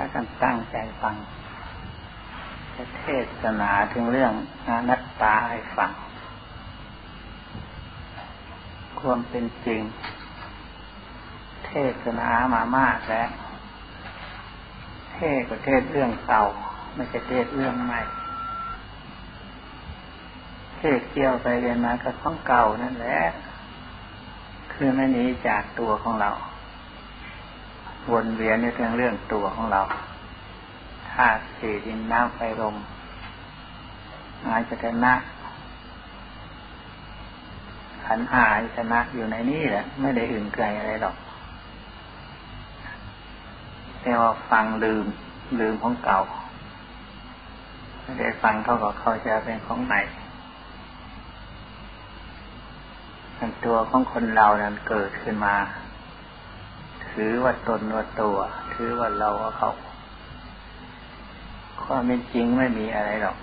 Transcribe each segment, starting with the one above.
ถ้ากันตั้งใจฟังเทศนาถึงเรื่องอนัตตาให้ฟัง ความเป็นจริง เทศนามามากแล้ว เทศก็เทศเรื่องเก่าไม่ใช่เทศเรื่องใหม่ เทศเกี่ยวไปเรียนมาก็ต้องเก่านั่นแหละ คือไม่หนีจากตัวของเรา วนเวียนในเรื่องเรื่องตัวของเราธาตุสี่ดินน้ำไฟลมอายตนะขันหายชนะอยู่ในนี้แหละ ไม่ได้อื่นไกลอะไรหรอก แต่ว่าฟังลืมลืมของเก่าไม่ได้ฟังเขาก็เขาจะเป็นของใหม่ตัวของคนเรานั้นเกิดขึ้นมา ถือว่าตนว่าตัว ถือว่าเราว่าเขาความเป็นจริงไม่มีอะไรหรอก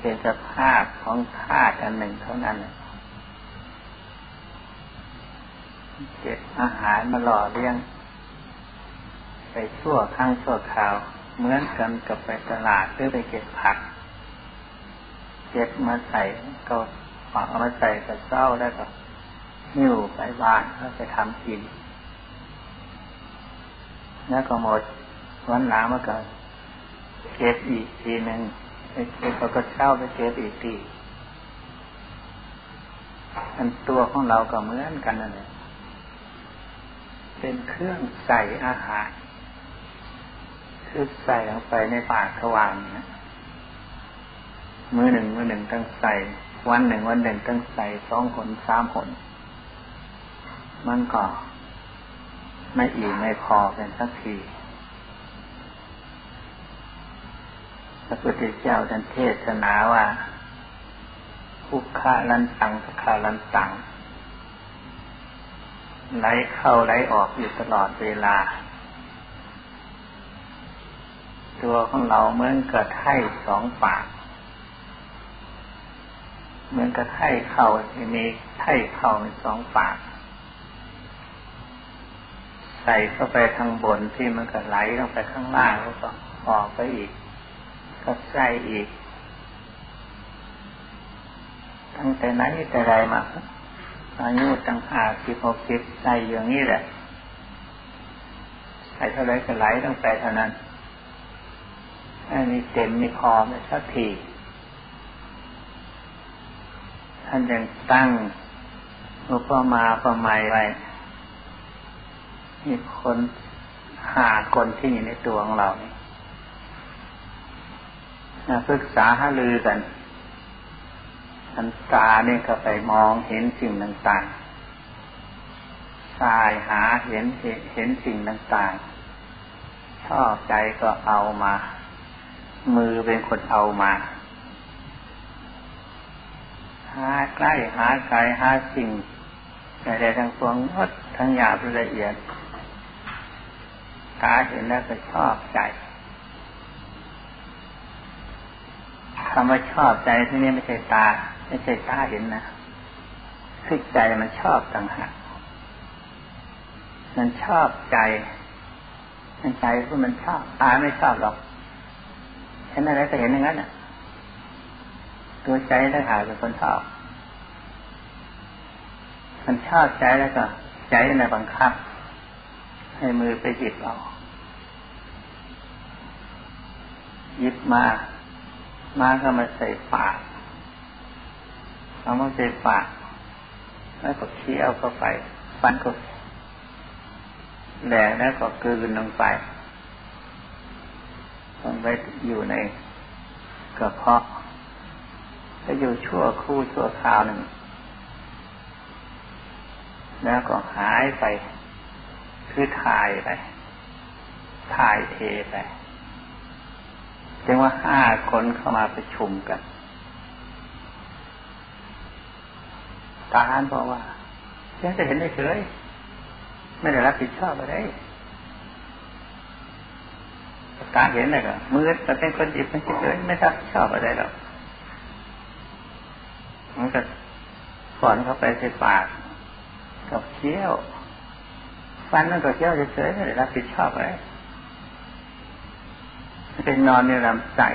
เป็นสภาพของธาตุอันหนึ่งเท่านั้นเก็บอาหารมาหล่อเลี้ยง ไปชั่วข้างชั่วคราว เหมือนกันกับไปตลาดหรือไปเก็บผัก เก็บมาใส่ก็ฝังเอมาใส่กับเจ้าแล้วก็ หิ้วไปบ้านแล้วไปทำกิน แล้วก็หมดวันหลังมาก็เก็บอีกทีหนึ่งไปเก็บแล้วก็เช่าไปเก็บอีกทีอันตัวของเราก็เหมือนกันนั่นแหละเป็นเครื่องใส่อาหารคือใส่ลงไปในปากทวารนะมือหนึ่งมือหนึ่งต้องใส่ วันหนึ่งวันหนึ่งต้องใส่สองผลสามผล มันก็ไม่อิ่มไม่พอเป็นสักทีพระพุทธเจ้าท่านเทศนาว่าภุคาลันตังสคาลันตังไหลเข้าไหลออกอยู่ตลอดเวลา ตัวของเราเหมือนกับไถ่สองปาก เหมือนกับไถ่เข่ามีไถ่เข่าสองปาก ใส่เข้าไปทางบนที่มันก็ไหลลงไปข้างล่างแล้วก็ออกไปอีก ก็ใส่อีก ตั้งแต่ไหนแต่ไรมาอายุตั้งห้าสิบหกสิบใส่อย่างนี้แหละใส่เท่าไรก็ไหลตั้งแต่เท่านั้นอันนี้เต็มมีพอไม่สักทีท่านยังตั้งอุปมาประไมยไว้ มีคนหาคนที่อยู่ในตัวของเรานี่ปรึกษาหาลือกันอันตาเนี่ยก็ไปมองเห็นสิ่งต่างๆสายหาเห็นเห็นสิ่งต่างๆ ชอบใจก็เอามา มือเป็นคนเอามาหาใกล้หาไกลหาสิ่งใดๆทั้งปวงวัดทั้งหยาบละเอียด ตาเห็นแล้วก็ชอบใจคำว่าชอบใจที่นี่ไม่ใช่ตา ไม่ใช่ตาเห็นนะคือใจมันชอบต่างหากมันชอบใจมันใจพราะมันชอบตาไม่ชอบหรอกเห็นอะไรก็เห็นอย่างนั้นอะ ตัวใจต่างหากเป็นคนชอบ มันชอบใจแล้วก็ ใจในบังคับ ให้มือไปหยิบเอาหยิบมา มาก็มาใส่ปากเอามาใส่ปาก แล้วก็เคี้ยวเข้าไป ฟันก็แหลกแล้วก็กลืนลงไปลงไปอยู่ในกระเพาะก็อยู่ชั่วคู่ชั่วคราวหนึ่งแล้วก็หายไป คือถ่ายไปถ่ายเทไปจึงว่าห้าคนเข้ามาประชุมกันตาหันบอกว่าฉันจะเห็นได้เฉยไม่ได้รับผิดชอบอะไรตาเห็นเลยก็มือแต่เป็นคนจิตไม่เฉยไม่รับผิดชอบอะไรหรอกมันก็สอนเข้าไปใส่ปากกับเคี้ยว ฟันมันก็เคี้ยวเฉยไม่ได้รับผิดชอบอะไรเป็นนอนในลำไส้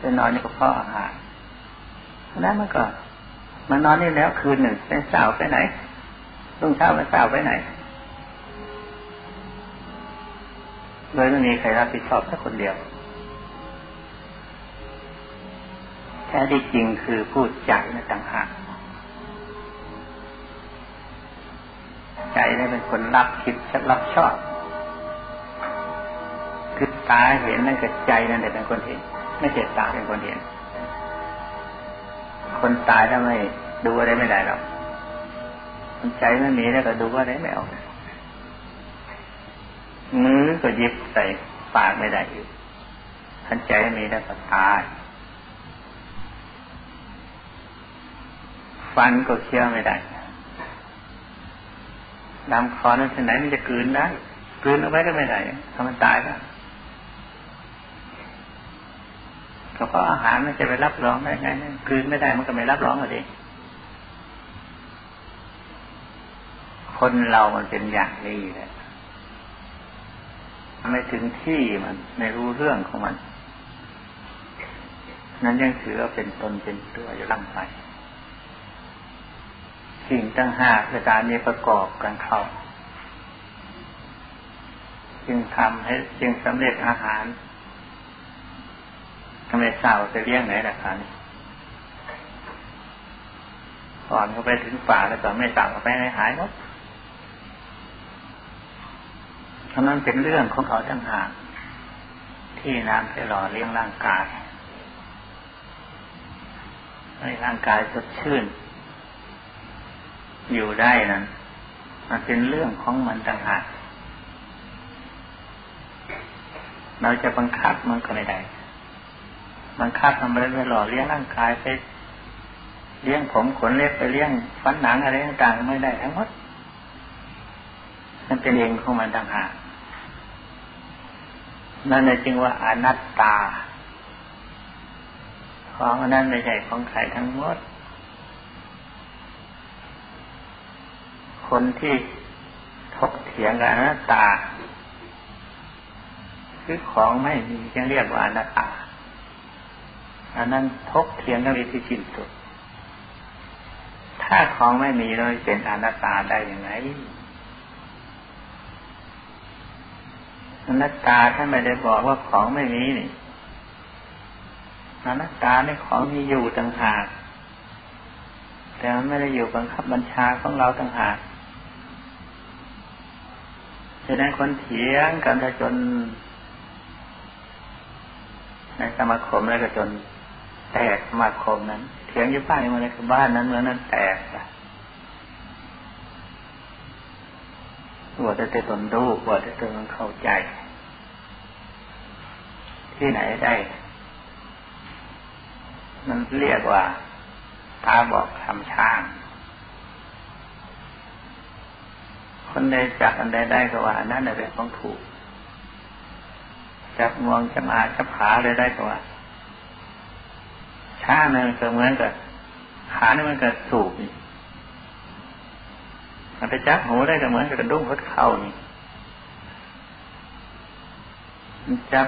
เป็นนอนในกระเพาะอาหารนั้นมันก็มันนอนนี่แล้วคืนหนึ่งเป็นสาวไปไหนรุ่งเช้าเป็นสาวไปไหนเลยไม่มีใครรับผิดชอบสักคนเดียว แท้ที่จริงคือพูดใจนะต่างหาก ใจนี่เป็นคนรับคิดรับชอบ คือตาเห็นนั่นกับใจนั่นแหละเป็นคนเห็น ไม่ใช่ตาเป็นคนเห็น คนตายถ้าไม่ดูอะไรไม่ได้หรอกคนใจไม่มีแล้วก็ดูอะไรไม่ออกมือก็ยิบใส่ปากไม่ได้อยู่ทันใจไม่มีแล้วก็ตายฟันก็เคี้ยวไม่ได้ ลำคอนั้นที่ไหนมันจะกืนได้กืนเอาไว้ก็ไม่ได้ถ้ามันตายก็ก็เพราะอาหารมันจะไปรับรองได้ไงกืนไม่ได้มันก็ไม่รับรองเลยคนเรามันเป็นอย่างนี้แหละไม่ถึงที่มันไม่รู้เรื่องของมัน นั้นยังถือว่าเป็นตนเป็นตัวอยู่ล่ำไป สิ่งตั้งห้าประการนี้ประกอบกันเข้า จึงทำให้จึงสำเร็จอาหารทำไมสาวจะเลี้ยงไหนล่ะคะนี่ก่อนเขาไปถึงฝ่าแล้วก็ไม่สั่งเขาไปให้หายหมดเพราะนั้นเป็นเรื่องของเขาทั้งหากที่น้ำจะหล่อเลี้ยงร่างกายให้ร่างกายสดชื่น อยู่ได้นั้นมันเป็นเรื่องของมันต่างหากเราจะบังคับมันก็ไม่ได้ บังคับทำอะไรไปหล่อเลี้ยงร่างกายไปเลี้ยงผมขนเล็บไปเลี้ยงฟันหนังอะไรต่างๆไม่ได้ทั้งหมด มันเป็นเองของมันต่างหากนั่นเลยจึงว่าอนัตตา ของนั้นไม่ใช่ของใครทั้งหมด คนที่ทกเถียงกับอนัตตา คือของไม่มีจึงเรียกว่าอนัตตา อันนั้นทกเถียงกันในที่สิ้นสุด ถ้าของไม่มีเราเป็นอนัตตาได้ยังไงอนัตตาท่านไม่ได้บอกว่าของไม่มีนี่อนัตตาในของมีอยู่ต่างหาก แต่มันไม่ได้อยู่บังคับบัญชาของเราต่างหาก ฉะนั้นคนเถียงกันจน ในสมาคมแล้วก็จน แตกสมาคมนั้น เถียงอยู่บ้านมันเลยคือบ้านนั้นเมืองนั้นแตกอะว่าจะตนรู้ว่าจะตนเข้าใจ ที่ไหนได้ มันเรียกว่าตาบอกทำช่าง คนใดจับอันใดได้ก็ว่านั่นเป็นของถูก จับงวงจับอาจับขาเลยได้ก็ว่าช้าเนี่ยก็เหมือนกับขาเนี่ยมันก็สูบนี่มันไปจับหูได้ก็เหมือนกับกระดุ้งพัดเข่านี่มันจับ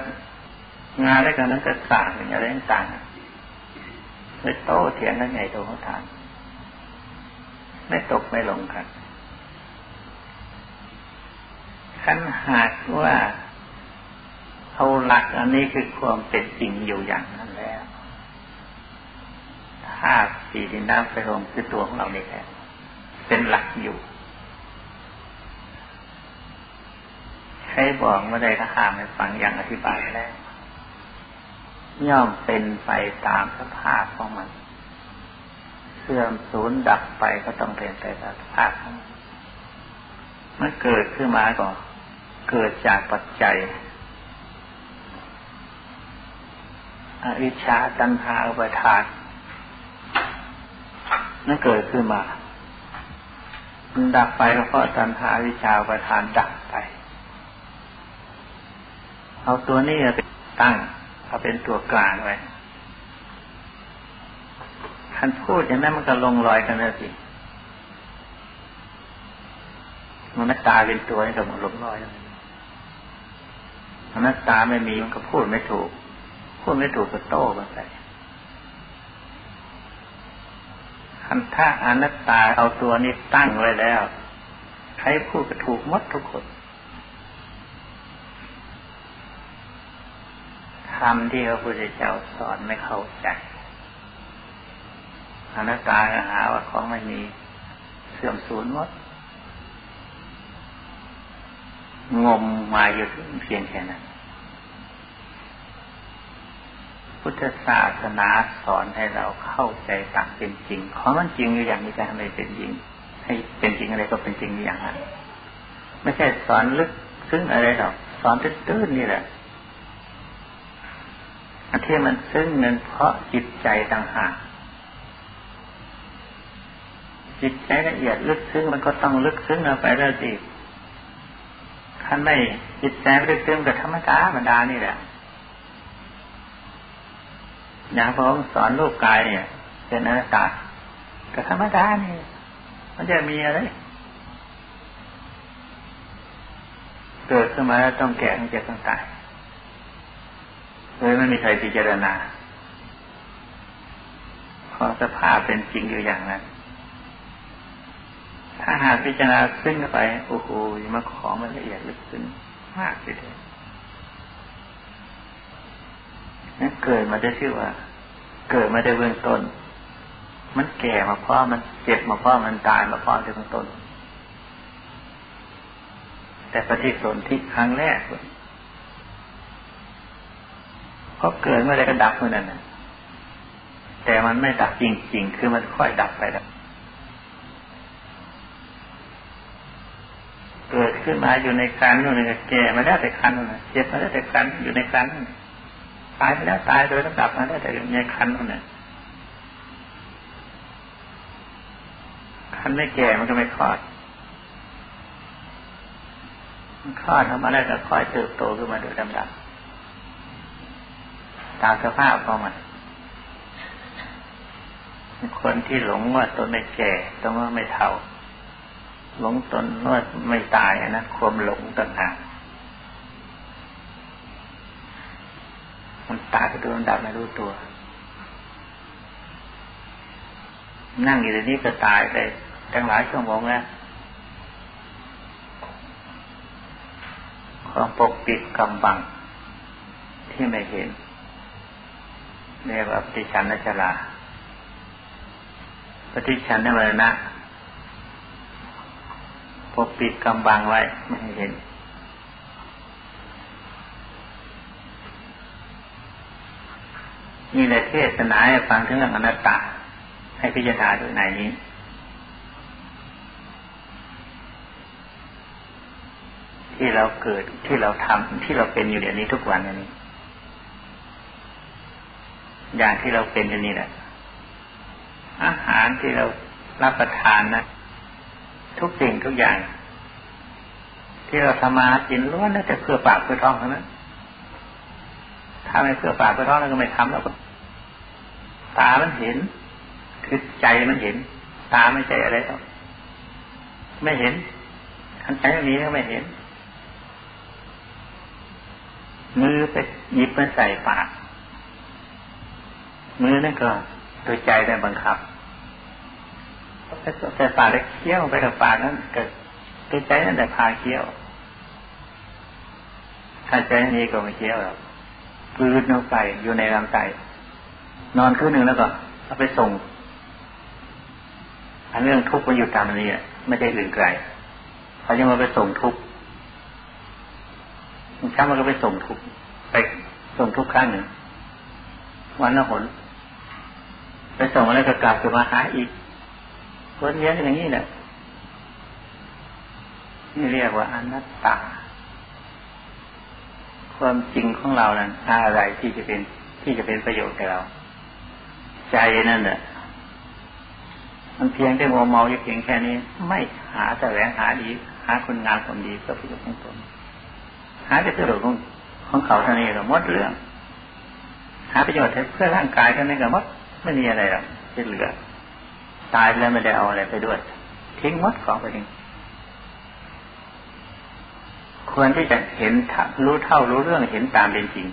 งานได้ก็นั้นก็สั่งอะไรต่างๆไม่โต้เถียงกันใหญ่โตเขาทานไม่ตกไม่ลงกัน ขันหากว่าเอาหลักอันนี้คือความเป็นจริงอยู่อย่างนั้นแล้วธาตุสี่ดินน้ำไฟลมคือตัวของเรานี่แหละเป็นหลักอยู่ใครบอกเมื่อใดก็ห้ามให้ฟังอย่างอธิบายแล้วย่อมเป็นไปตามสภาพของมันเสื่อมสูญดับไปก็ต้องเป็นไปตามสภาพของมันมันเกิดขึ้นมาก่อน เกิดจากปัจจัย อวิชชาตัณหาอุปทานนั่นเกิดขึ้นมามันดับไปเพราะตัณหาวิชาอุปทานดับไป เอาตัวนี้เป็นตั้งเอาเป็นตัวกลางไว้คันพูดอย่างนั้นมันก็ลงรอยกันเลยสิมันไม่ตายเป็นตัวนี่ก็มันลงรอยเลย อนัตตาไม่มีมันก็พูดไม่ถูก พูดไม่ถูกก็โต้กันไปคันถ้าอนัตตาเอาตัวนี้ตั้งไว้แล้ว ใครพูดก็ถูกมดทุกคนคำที่พระพุทธเจ้าสอนไม่เข้าใจอนัตตาหาว่าของไม่มีเสื่อมสูญหมด งมมาอยู่เพียงแค่นั้น พุทธศาสนาสอนให้เราเข้าใจตามเป็นจริง ของมันจริงอยู่อย่างนี้จะทำให้เป็นจริง ให้เป็นจริงอะไรก็เป็นจริงอย่างนั้น ไม่ใช่สอนลึกซึ้งอะไรหรอก สอนตื้นๆนี่แหละอันที่มันซึ้งนั้นเพราะจิตใจต่างหากจิตใจละเอียดลึกซึ้งมันก็ต้องลึกซึ้งเอาไปเรื่อยๆ ท่านไม่จิตใจไม่ได้เติมกับธรรมดาบรรดานี่แหละอย่างผมสอนลูกกายเนี่ยเป็นอนัตตากับธรรมดานี่มันจะมีอะไรเกิดขึ้นมาแล้วต้องแก่ต้องเจ็บต้องตายเลยไม่มีใครพิจารณาพอสภาพเป็นจริงอยู่อย่างนั้น ถ้าหากพิจารณาซึ้งไป โอ้โหมาของมันละเอียดลึกซึ้งมากทีเดียนั่นเกิดมาได้ชื่อว่า เกิดมาได้เบื้องต้น มันแก่มาเพราะมันเจ็บมาเพราะมันตายมาเพราะเบื้องต้น แต่ปฏิสนธิครั้งแรกเพราะเกิดเมื่อไรก็ดับเมื่อนั้นแต่มันไม่ดับจริงๆ คือมันค่อยดับไปแล้วเกิด ขึ้นมาอยู่ในคันนู่นนี่แก่มาได้แต่คันนู่นเจ็บมาได้แต่คันอยู่ในคันตายไปแล้วตายโดยลำดับมาได้แต่ในคันนู่นน่ะคันไม่แก่มันก็ไม่คลอดมันคลอดออกมาแล้วก็ค่อยเติบโตขึ้นมาโดยลำดับตามสภาพของมันคนที่หลงว่าตนไม่แก่ต้องว่าไม่เท่า หลงตนเมื่อไม่ตายนะความหลงต่างหากมันตายไปโดนดับไม่รู้ตัว นั่งอยู่ในนี้ก็ตายไปตั้งหลายชั่วโมงแล้วความปกปิดกำบัง ที่ไม่เห็นเรียกว่าปฏิชันนจลาปฏิชันนมรณะ ปกปิดกำบังไว้ไม่ให้เห็น นี่แหละเทศนาให้ฟังถึงเรื่องอนัตตา ให้พิจารณาดูในนี้ที่เราเกิดที่เราทำที่เราเป็นอยู่เดี๋ยวนี้ทุกวันนี้ อย่างที่เราเป็นอยู่นี่แหละอาหารที่เรารับประทานนะ ทุกสิ่งทุกอย่าง ที่เราทำมากินล้วนแล้วแต่เพื่อปากเพื่อท้องเท่านั้นถ้าไม่เพื่อปากเพื่อท้องเราก็ไม่ทำแล้วก็ตามันเห็น คือใจมันเห็น ตาไม่ใจอะไรหรอกไม่เห็นทันใจไม่มีก็ไม่เห็น มือไปหยิบมาใส่ปาก มือนั่นก็ตัวใจได้บังคับ แต่ปากได้เคี้ยวไปกับปากนั้นเกิดตัวใจนั่นแต่พาเคี้ยวถ้าใจนี้ก็ไม่เคี้ยวหรอกปืนลงไปอยู่ในลำไส้นอนคืนหนึ่งแล้วก็เอาไปส่งอันเรื่องทุกข์มันอยู่ตามนี้ไม่ได้อื่นไกลเขาจะมาไปส่งทุกข์ช้ามันก็ไปส่งทุกข์ไปส่งทุกข์ครั้งหนึ่งวันละหนไปส่งแล้วก็กลับจะมาหาอีก วนเวียนอย่างนี้แหละนี่เรียกว่าอนัตตา ความจริงของเรานั้นอะไรที่จะเป็นที่จะเป็นประโยชน์แก่เรา ใจนั่นแหละมันเพียงแต่มัวเมาอยู่เพียงแค่นี้ ไม่หาแต่แหวงหาดี หาคนงานคนดีเพื่อประโยชน์ของตนหาแต่ประโยชน์ของของเขาเท่านี้ก็หมดเรื่อง หาประโยชน์เพื่อร่างกายเท่านี้ก็หมดไม่มีอะไรหรอกจะเหลือ ตายแล้วไม่ได้เอาอะไรไปด้วย ทิ้งมดของไปเองคควรที่จะเห็นรู้เท่ารู้เรื่องเห็นตามเป็นจริง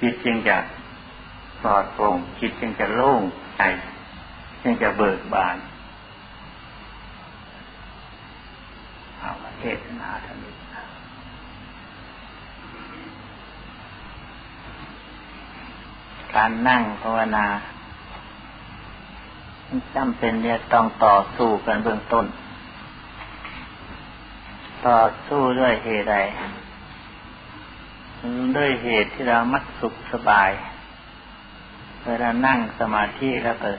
จิตจึงจะปลอดโปร่งจิตจึงจะโล่งใจจึงจะเบิกบานเอาเทศนาท่านนี้การนั่งภาวนา จำเป็นเนี่ยต้องต่อสู้กันเบื้องต้น ต่อสู้ด้วยเหตุใดด้วยเหตุที่เรามักสุขสบาย เวลานั่งสมาธิแล้วเกิด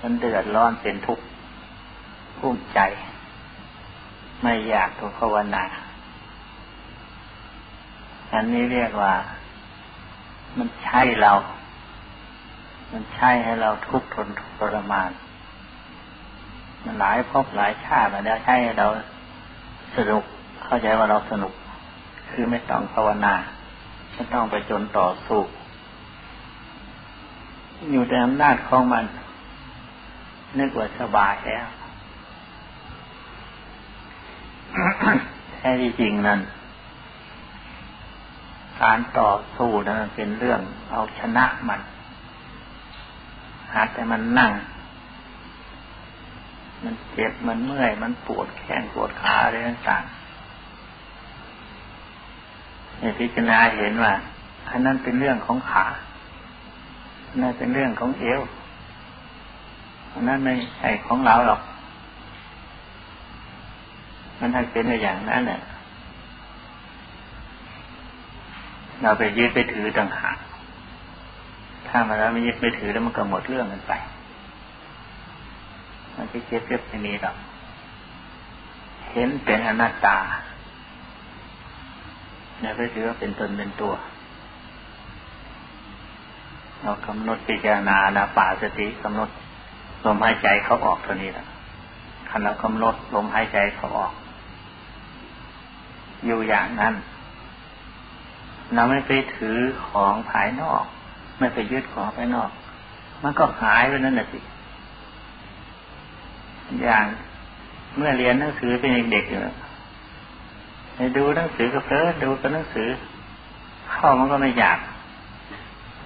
มันเดือดร้อนเป็นทุกข์พุ่มใจ ไม่อยากทุกภาวนา อันนี้เรียกว่า มันใช่เรา มันใช่ให้เราทุกข์ทนทรมาน มันหลายพบหลายชาติมาแล้วใช่ให้เราสนุกเข้าใจว่าเราสนุก คือไม่ต้องภาวนาไม่ต้องไปจนต่อสู้อยู่ในอำนาจของมัน นึกว่าสบายแล้วแท้ที่จริงนั้น การต่อสู้นั้นเป็นเรื่องเอาชนะมัน หัดแต่มันนั่ง มันเจ็บมันเมื่อย มันปวดแขนปวดขาอะไรต่างๆเนี่พิจารณาเห็นว่าอันนั้นเป็นเรื่องของขานั่นเป็นเรื่องของเอวอันนั้นไม่ใช่ของเราหรอก มันถ้าเป็นอย่างนั้นเนี่ยเราไปยึดไปถือต่างหาก ถ้ามาแล้วไม่ยึดไม่ถือแล้วมันก็หมดเรื่องกันไป มันจะเจ็บเจ็บไม่มีหรอกเห็นเป็นอนัตตาเนี่ยไปถือว่าเป็นตนเป็นตัว เรากำหนดพิจารณานาป่าสติกำหนดลมหายใจเขาออกเท่านี้แหละคันเรากำหนดลมหายใจเขาออก อยู่อย่างนั้นเราไม่ไปถือของภายนอก ไม่ไปยึดของไปนอก มันก็หายไปนั่นแหละสิอย่างเมื่อเรียนหนังสือเป็นเด็กอยู่ไปดูหนังสือก็เพลินดูกับหนังสือ เข้ามันก็ไม่อยาก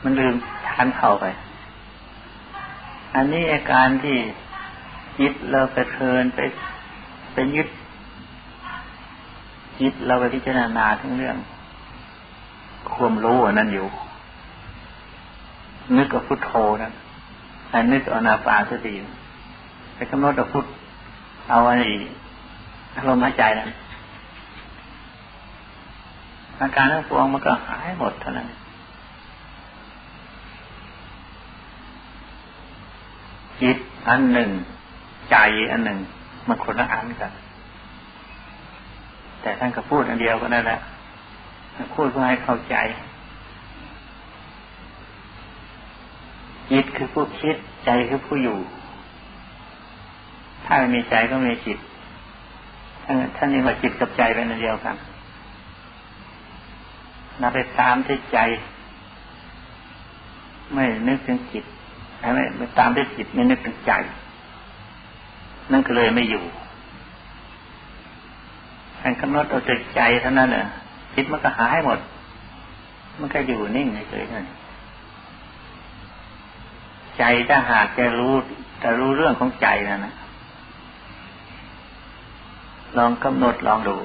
มันลืมทานเข้าไป อันนี้อาการที่ยึดเราไปเพลินไปเป็นยึดยึดเราไปพิจารณาทั้งเรื่อง ความรู้นั่นอยู่ นึกกับพุทโธนะแต่นึกอนาปานสติไปกำหนดกับพุทเอาไอ้อารมณ์หายใจนะอาการทั้งปวงมันก็หายหมดเท่านั้นจิตอันหนึ่ง ใจอันหนึ่ง มันคนละอันกัน แต่ท่านก็พูดอันเดียวก็นั่นแหละพูดเพื่อให้เข้าใจ จิตคือผู้คิด ใจคือผู้อยู่ ถ้าไม่มีใจก็ไม่มีจิตท่านนี้ว่าจิตกับใจเป็นอันเดียวกันนาไปตามที่ใจ ไม่นึกถึงจิตไม่ไปตามที่จิตไม่นึกถึงใจ นั่นก็เลยไม่อยู่การกำหนดเอาใจเท่านั้นเน่ะจิตมันก็หายหมด มันก็อยู่นิ่งเฉยๆ ใจถ้าหากจะรู้จะรู้เรื่องของใจนะนะลองกำหนดลองดู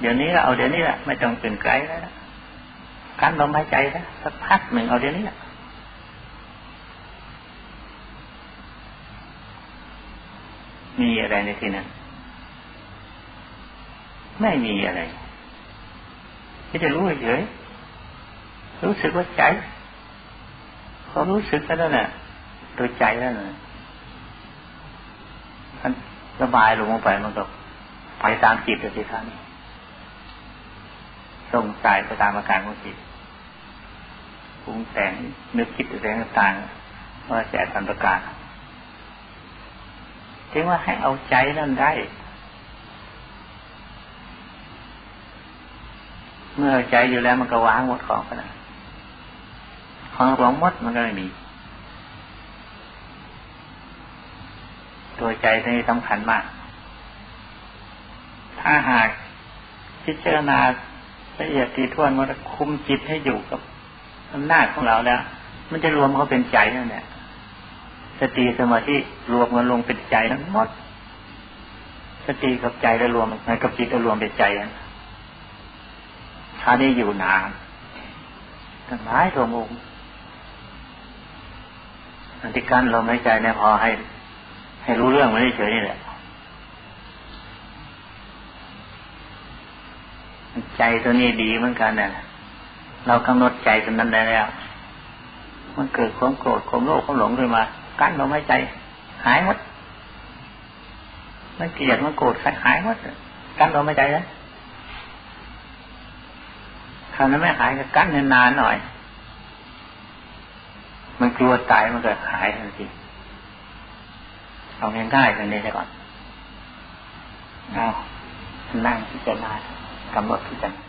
เดี๋ยวนี้เอาเดี๋ยวนี้แหละไม่ต้องเป็นไกลแล้วการลมหายใจนะสักพักหนึ่งเอาเดี๋ยวนี้มีอะไรในที่นั้นไม่มีอะไรที่จะรู้เฉยรู้สึกว่าใจเขารู้สึกแค่นั้นแหละ โดยใจแล้วนะมันสบายลงไปมันก็ไปตามจิตเลยสิท่านส่งใจไปตามอาการของจิตปรุงแต่งนึกคิดอะไรต่างๆว่าแจกสันประการถึงว่าให้เอาใจนั่นได้ เมื่อใจอยู่แล้วมันก็วางหมดของไปนะของหลงมดมันก็ไม่มี ตัวใจนี่สำคัญมาก ถ้าหากพิจารณาละเอียดตีทวนมันคุมจิตให้อยู่กับอำนาจของเราแล้ว มันจะรวมเขาเป็นใจนั่นแหละสติสมาธิรวมกันลงเป็นใจทั้งหมด สติกับใจแล้วรวมมันกับจิตแล้วรวมเป็นใจนั้นถ้าได้อยู่นานทั้งหลายตัวมุงอันที่กั้นเราไม่ใจเนี่ยพอให้ ให้รู้เรื่องมันเฉยนี่แหละใจตัวนี้ดีเหมือนกันเนี่ยเรากำหนดใจตัวนั้นได้แล้ว มันเกิดความโกรธความโลภความหลงขึ้นมา กั้นเราไม่ใจ หายหมดมันเกลียดมันโกรธหายหมดกั้นเราไม่ใจแล้วถ้าวนั้นไม่หายก็กั้นนานหน่อย มันกลัวตายมันก็หายทันที เอาง่ายๆกันเลยก่อนเอานั่งพิจารณากำหนดพิจารณา